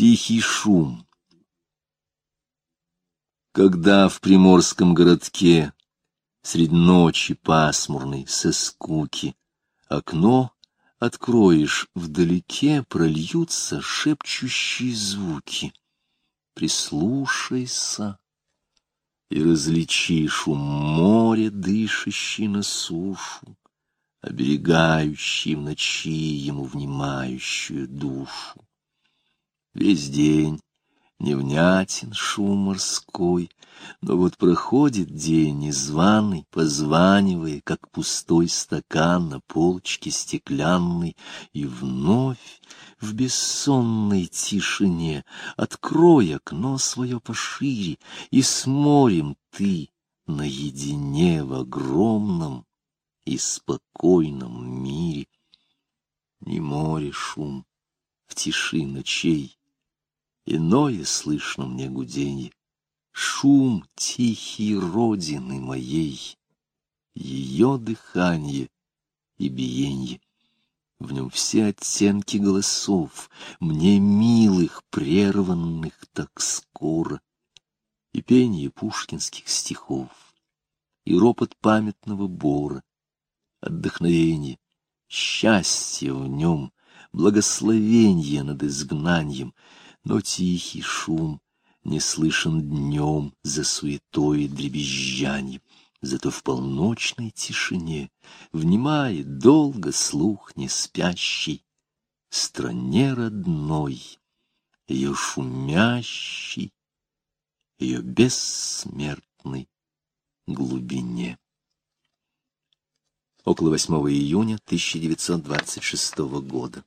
Тихий шум. Когда в приморском городке Средь ночи пасмурной, со скуки, Окно откроешь, вдалеке Прольются шепчущие звуки. Прислушайся и различи шум моря, дышащий на сушу, Оберегающий в ночи ему внимающую душу. Весь день невнятен шум морской, но вот проходит день незваный, позванивая, как пустой стакан на полочке стеклянной, и вновь в бессонной тишине открой окно свое пошире, и с морем ты наедине в огромном и спокойном мире. Не море шум в тиши ночей, иное слышно мне гуденье, шум тихий родины моей, ее дыхание и биенье. В нем все оттенки голосов, мне милых, прерванных так скоро, и пение пушкинских стихов, и ропот памятного бора, отдохновение, счастье в нем, благословение над изгнанием, но тихий шум не слышен днем за суетой и. Зато в полночной тишине внимает долго слух не спящий, стране родной, ее шумящий, ее бессмертной глубине. Около 8 июня 1926 года.